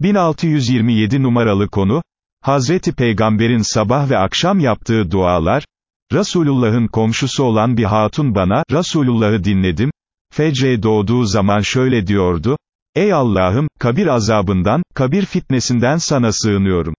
1627 numaralı konu, Hazreti Peygamber'in sabah ve akşam yaptığı dualar, Resulullah'ın komşusu olan bir hatun bana, Resulullah'ı dinledim, fecre doğduğu zaman şöyle diyordu, Ey Allah'ım, kabir azabından, kabir fitnesinden sana sığınıyorum.